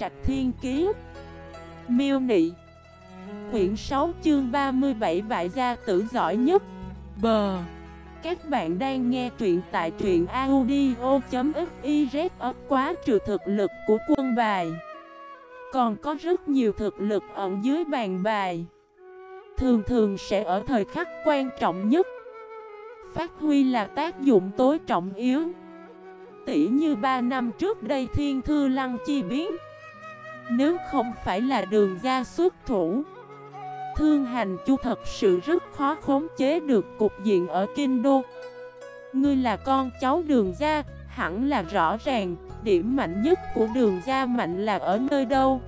Trạch Thiên Kiế Miêu Nị. Quyển 6 chương 37 bại gia tử giỏi nhất. Bờ. Các bạn đang nghe truyện tại truyện audio.xyz quá trừ thực lực của quân bài. Còn có rất nhiều thực lực ẩn dưới bàn bài. Thường thường sẽ ở thời khắc quan trọng nhất. Phát huy là tác dụng tối trọng yếu. Tỷ như 3 năm trước đây thiên thư lăng chi biến. Nếu không phải là đường ra xuất thủ Thương hành chu thật sự rất khó khống chế được cục diện ở Kinh Đô. Ngươi là con cháu đường ra, hẳn là rõ ràng Điểm mạnh nhất của đường ra mạnh là ở nơi đâu.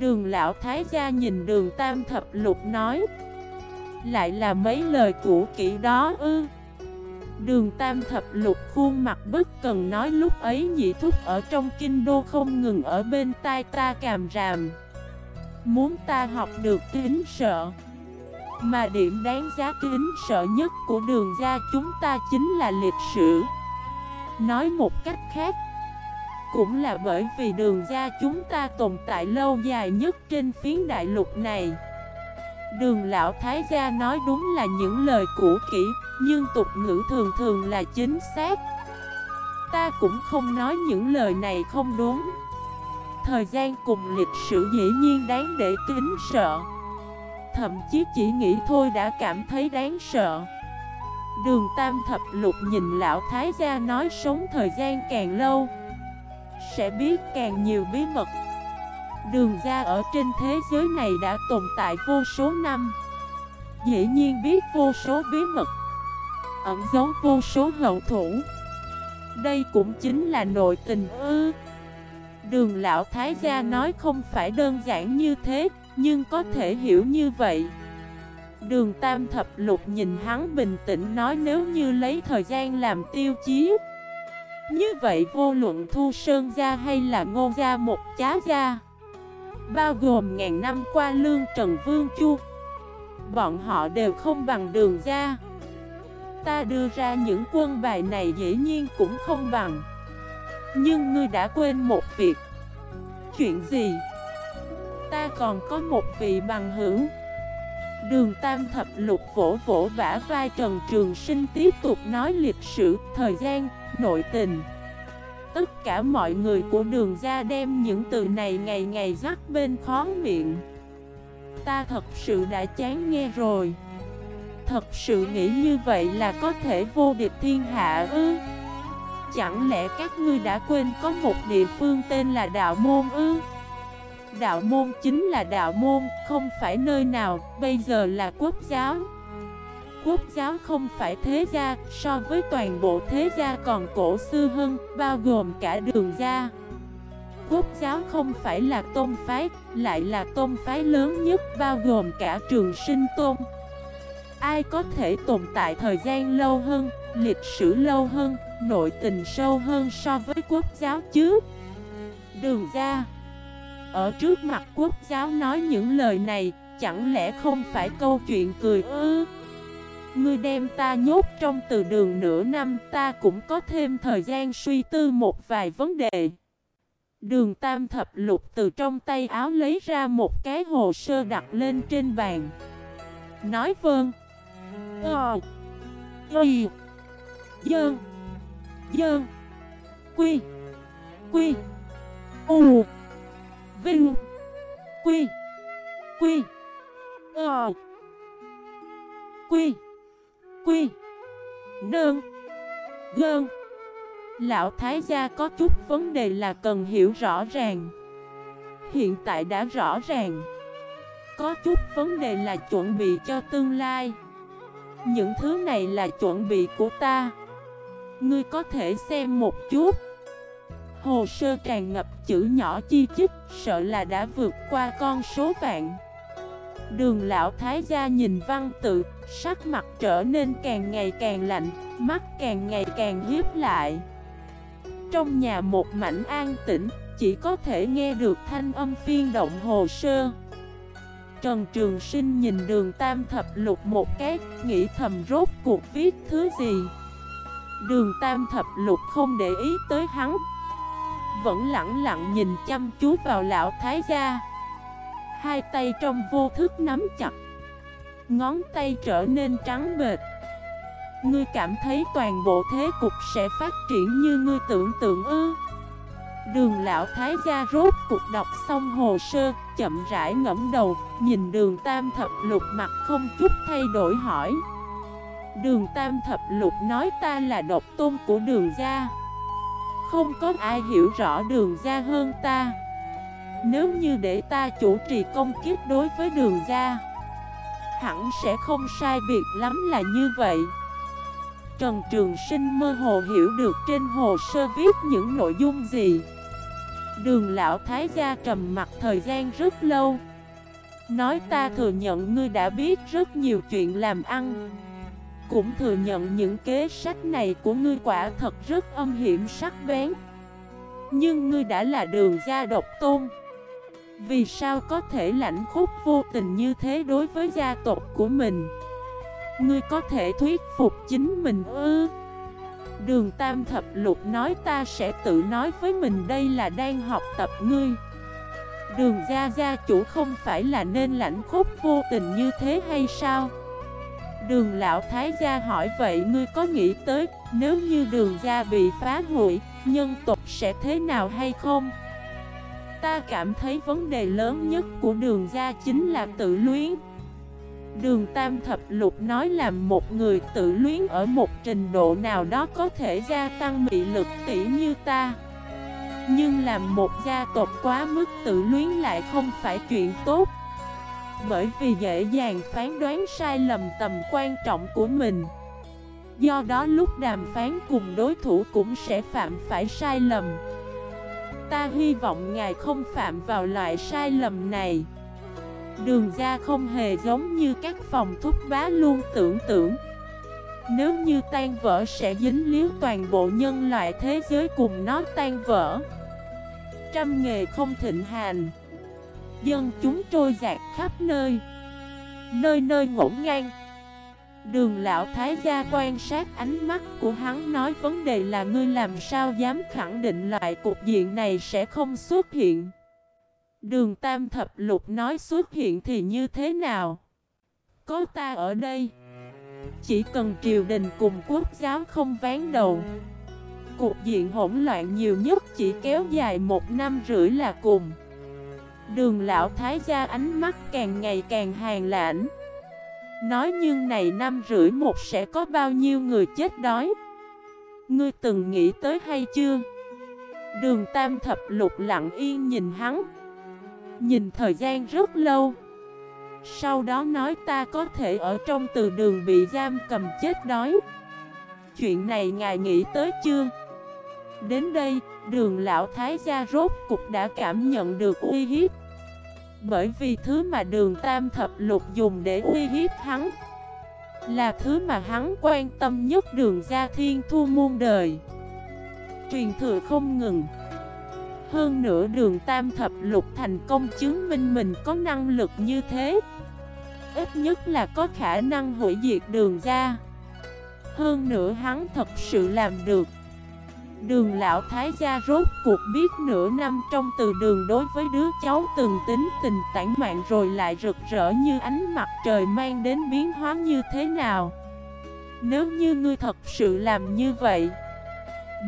Đường lão thái gia nhìn đường tam thập lục nói Lại là mấy lời cũ kỹ đó ư? Đường tam thập lục khuôn mặt bất cần nói lúc ấy nhị thúc ở trong kinh đô không ngừng ở bên tai ta càm ràm. Muốn ta học được kính sợ, Mà điểm đáng giá kính sợ nhất của đường gia chúng ta chính là lịch sử. Nói một cách khác, Cũng là bởi vì đường gia chúng ta tồn tại lâu dài nhất trên phiến đại lục này. Đường lão thái gia nói đúng là những lời cũ kỹ, Nhưng tục ngữ thường thường là chính xác. Ta cũng không nói những lời này không đúng. Thời gian cùng lịch sử dĩ nhiên đáng để kính sợ. Thậm chí chỉ nghĩ thôi đã cảm thấy đáng sợ. Đường Tam Thập Lục nhìn lão thái gia nói sống thời gian càng lâu, Sẽ biết càng nhiều bí mật. Đường ra ở trên thế giới này đã tồn tại vô số năm. Dĩ nhiên biết vô số bí mật, Ẩn giấu vô số hậu thủ. Đây cũng chính là nội tình ư. Đường lão thái gia nói không phải đơn giản như thế, Nhưng có thể hiểu như vậy. Đường tam thập lục nhìn hắn bình tĩnh nói nếu như lấy thời gian làm tiêu chí. Như vậy vô luận thu sơn gia hay là ngô gia một chá gia Bao gồm ngàn năm qua lương Trần Vương Chu. Bọn họ đều không bằng đường ra Ta đưa ra những quân bài này dĩ nhiên cũng không bằng. Nhưng ngươi đã quên một việc. Chuyện gì? Ta còn có một vị bằng hữu. Đường Tam Thập Lục vỗ vỗ vả vai Trần Trường Sinh tiếp tục nói lịch sử, thời gian, nội tình. Tất cả mọi người của đường ra đem những từ này ngày ngày rắc bên khó miệng. Ta thật sự đã chán nghe rồi. Thật sự nghĩ như vậy là có thể vô địch thiên hạ ư? Chẳng lẽ các ngươi đã quên có một địa phương tên là Đạo Môn ư? Đạo Môn chính là Đạo Môn, không phải nơi nào, bây giờ là quốc giáo quốc giáo không phải thế gia, so với toàn bộ thế gia còn cổ xưa hơn, bao gồm cả đường gia. Quốc giáo không phải là tôn phái, lại là tôn phái lớn nhất bao gồm cả trường sinh tôn. Ai có thể tồn tại thời gian lâu hơn, lịch sử lâu hơn, nội tình sâu hơn so với quốc giáo chứ? Đường gia Ở trước mặt quốc giáo nói những lời này, chẳng lẽ không phải câu chuyện cười ư? Ngươi đem ta nhốt trong từ đường nửa năm, ta cũng có thêm thời gian suy tư một vài vấn đề. Đường tam thập lục từ trong tay áo lấy ra một cái hồ sơ đặt lên trên bàn. Nói vâng. Ờ. ờ. Y. Dơn. Dơn. Quy. Quy. U. Vinh. Quy. Quy. Ờ. Quy. Quy Quy, Nương Gơn. Lão Thái gia có chút vấn đề là cần hiểu rõ ràng. Hiện tại đã rõ ràng. Có chút vấn đề là chuẩn bị cho tương lai. Những thứ này là chuẩn bị của ta. Ngươi có thể xem một chút. Hồ sơ tràn ngập chữ nhỏ chi chích Sợ là đã vượt qua con số vạn. Đường lão thái gia nhìn văn tự, sắc mặt trở nên càng ngày càng lạnh, mắt càng ngày càng hiếp lại. Trong nhà một mảnh an tĩnh, chỉ có thể nghe được thanh âm phiên động hồ sơ. Trần Trường Sinh nhìn đường tam thập lục một cái, nghĩ thầm rốt cuộc viết thứ gì. Đường tam thập lục không để ý tới hắn. Vẫn lặng lặng nhìn chăm chú vào lão thái gia Hai tay trong vô thức nắm chặt. Ngón tay trở nên trắng bệt Ngươi cảm thấy toàn bộ thế cục sẽ phát triển như ngươi tưởng tượng ư? Đường lão thái gia rốt cục đọc xong hồ sơ, Chậm rãi ngẫm đầu, Nhìn đường tam thập lục mặt không chút thay đổi hỏi. Đường tam thập lục nói ta là độc tôn của đường gia. Không có ai hiểu rõ đường gia hơn ta. Nếu như để ta chủ trì công kiếp đối với đường gia Hẳn sẽ không sai biệt lắm là như vậy. Trần Trường Sinh mơ hồ hiểu được trên hồ sơ viết những nội dung gì. Đường lão thái gia trầm mặt thời gian rất lâu. Nói ta thừa nhận ngươi đã biết rất nhiều chuyện làm ăn. Cũng thừa nhận những kế sách này của ngươi quả thật rất âm hiểm sắc bén. Nhưng ngươi đã là đường gia độc tôn. Vì sao có thể lãnh khúc vô tình như thế đối với gia tộc của mình Ngươi có thể thuyết phục chính mình ư Đường Tam Thập Lục nói ta sẽ tự nói với mình đây là đang học tập ngươi Đường gia gia chủ không phải là nên lãnh khúc vô tình như thế hay sao? Đường lão thái gia hỏi vậy ngươi có nghĩ tới nếu như đường gia bị phá hủy, nhân tộc sẽ thế nào hay không? Ta cảm thấy vấn đề lớn nhất của đường gia chính là tự luyến. Đường Tam Thập Lục nói là một người tự luyến ở một trình độ nào đó có thể gia tăng mị lực tỷ như ta. Nhưng làm một gia tộc quá mức tự luyến lại không phải chuyện tốt. Bởi vì dễ dàng phán đoán sai lầm tầm quan trọng của mình. Do đó lúc đàm phán cùng đối thủ cũng sẽ phạm phải sai lầm. Ta hy vọng ngài không phạm vào loại sai lầm này. Đường ra không hề giống như các phòng thúc bá luôn tưởng tưởng Nếu như tan vỡ sẽ dính líu toàn bộ nhân loại thế giới cùng nó tan vỡ. Trăm nghề không thịnh hành. Dân chúng trôi dạt khắp nơi. Nơi nơi ngổn ngang. Đường lão thái gia quan sát ánh mắt của hắn nói vấn đề là ngươi làm sao dám khẳng định loại cục diện này sẽ không xuất hiện. Đường Tam Thập Lục nói xuất hiện thì như thế nào? Có ta ở đây. Chỉ cần triều đình cùng quốc giáo không ván đầu. Cuộc diện hỗn loạn nhiều nhất chỉ kéo dài một năm rưỡi là cùng. Đường lão thái gia ánh mắt càng ngày càng hàng lãnh. Nói nhưng này năm rưỡi một sẽ có bao nhiêu người chết đói? Ngươi từng nghĩ tới hay chưa? Đường tam thập lục lặng yên nhìn hắn. Nhìn thời gian rất lâu. Sau đó nói ta có thể ở trong từ đường bị giam cầm chết đói. Chuyện này ngài nghĩ tới chưa? Đến đây, đường lão thái gia rốt cục đã cảm nhận được uy hiếp. Bởi vì thứ mà đường tam thập lục dùng để uy hiếp hắn Là thứ mà hắn quan tâm nhất đường gia thiên thu muôn đời. Truyền thừa không ngừng. Hơn nữa đường tam thập lục thành công chứng minh mình có năng lực như thế. Ít nhất là có khả năng hủy diệt đường ra Hơn nữa hắn thật sự làm được. Đường lão thái gia rốt cuộc biết nửa năm trong từ đường đối với đứa cháu từng tính tình tản mạn rồi lại rực rỡ như ánh mặt trời mang đến biến hóa như thế nào. Nếu như ngươi thật sự làm như vậy,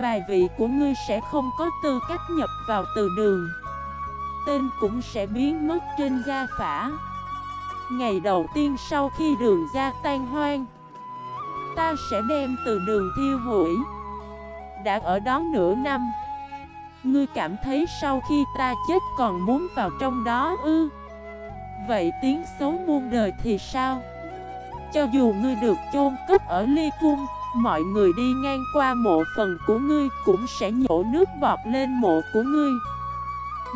Bài vị của ngươi sẽ không có tư cách nhập vào từ đường. Tên cũng sẽ biến mất trên gia phả. Ngày đầu tiên sau khi đường gia tan hoang, Ta sẽ đem từ đường thiêu hủy. Đã ở đó nửa năm. Ngươi cảm thấy sau khi ta chết còn muốn vào trong đó ư? Vậy tiếng xấu muôn đời thì sao? Cho dù ngươi được chôn cất ở ly cung, Mọi người đi ngang qua mộ phần của ngươi cũng sẽ nhổ nước bọt lên mộ của ngươi.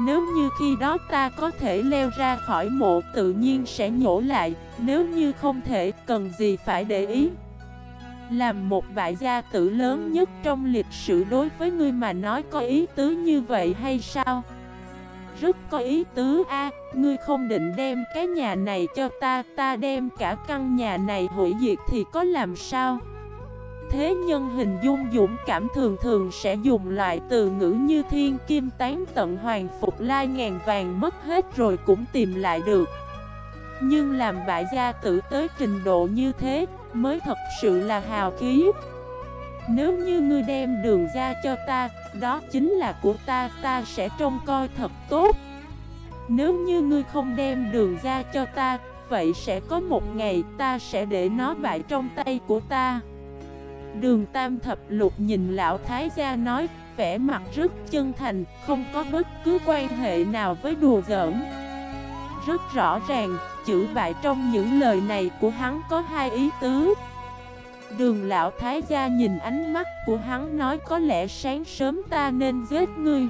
Nếu như khi đó ta có thể leo ra khỏi mộ tự nhiên sẽ nhổ lại, Nếu như không thể cần gì phải để ý. Làm một bại gia tử lớn nhất trong lịch sử đối với ngươi mà nói có ý tứ như vậy hay sao? Rất có ý tứ a, ngươi không định đem cái nhà này cho ta Ta đem cả căn nhà này hủy diệt thì có làm sao? thế nhân hình dung dũng cảm thường thường sẽ dùng loại từ ngữ như thiên kim tán tận hoàng phục lai ngàn vàng mất hết rồi cũng tìm lại được. Nhưng làm bại gia tử tới trình độ như thế mới thật sự là hào khí. Nếu như ngươi đem đường ra cho ta, đó chính là của ta, ta sẽ trông coi thật tốt. Nếu như ngươi không đem đường ra cho ta, vậy sẽ có một ngày ta sẽ để nó bại trong tay của ta. Đường Tam Thập Lục nhìn lão Thái gia nói, vẻ mặt rất chân thành, không có bất cứ quan hệ nào với đùa giỡn. Rất rõ ràng, chữ bại trong những lời này của hắn có hai ý tứ. Đường lão thái gia nhìn ánh mắt của hắn nói có lẽ sáng sớm ta nên giết ngươi.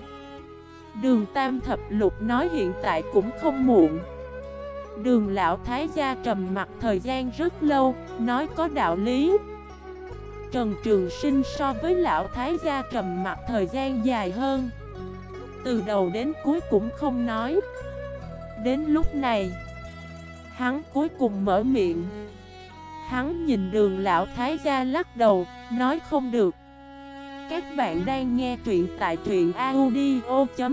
Đường tam thập lục nói hiện tại cũng không muộn. Đường lão thái gia trầm mặt thời gian rất lâu, nói có đạo lý. Trần Trường Sinh so với lão thái gia trầm mặt thời gian dài hơn. Từ đầu đến cuối cũng không nói. Đến lúc này Hắn cuối cùng mở miệng. Hắn nhìn đường lão thái gia lắc đầu, nói không được. Các bạn đang nghe truyện tại truyện audio.fif